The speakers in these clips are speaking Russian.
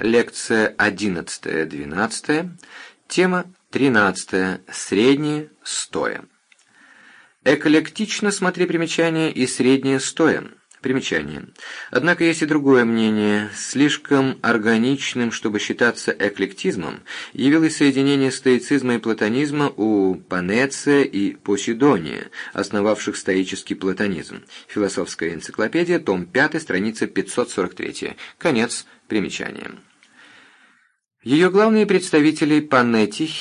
лекция 11-12, тема 13, среднее, стоя. Эклектично смотри примечание и среднее стоя. Примечание. Однако есть и другое мнение. Слишком органичным, чтобы считаться эклектизмом, явилось соединение стоицизма и платонизма у Панеция и Посидония, основавших стоический платонизм. Философская энциклопедия, том 5, страница 543. Конец примечания. Ее главные представители Панетий,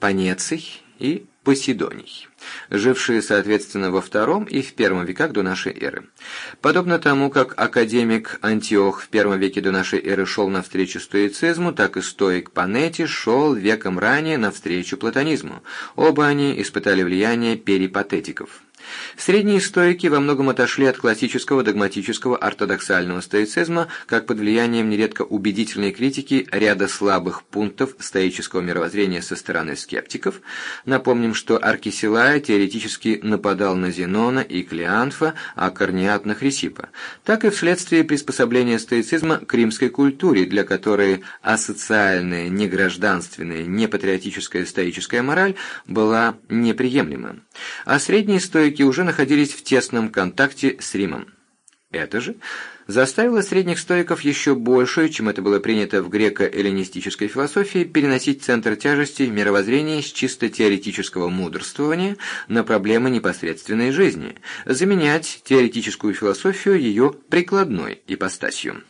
Панеций и Посидоний, жившие, соответственно, во втором и в первом веках до нашей эры. Подобно тому, как академик Антиох в первом веке до нашей эры шел навстречу стоицизму, так и стоик Панети шел веком ранее навстречу платонизму. Оба они испытали влияние перипатетиков. Средние стоики во многом отошли от классического догматического ортодоксального стоицизма, как под влиянием нередко убедительной критики ряда слабых пунктов стоического мировоззрения со стороны скептиков. Напомним, что Аркисилая теоретически нападал на Зенона и Клеанфа, а Корнеат на Хрисипа, так и вследствие приспособления стоицизма к римской культуре, для которой асоциальная, негражданственная, непатриотическая стоическая мораль была неприемлема. А средние стоики уже находились в тесном контакте с Римом. Это же заставило средних стоиков еще больше, чем это было принято в греко-эллинистической философии, переносить центр тяжести в мировоззрении с чисто теоретического мудрствования на проблемы непосредственной жизни, заменять теоретическую философию ее прикладной ипостасью.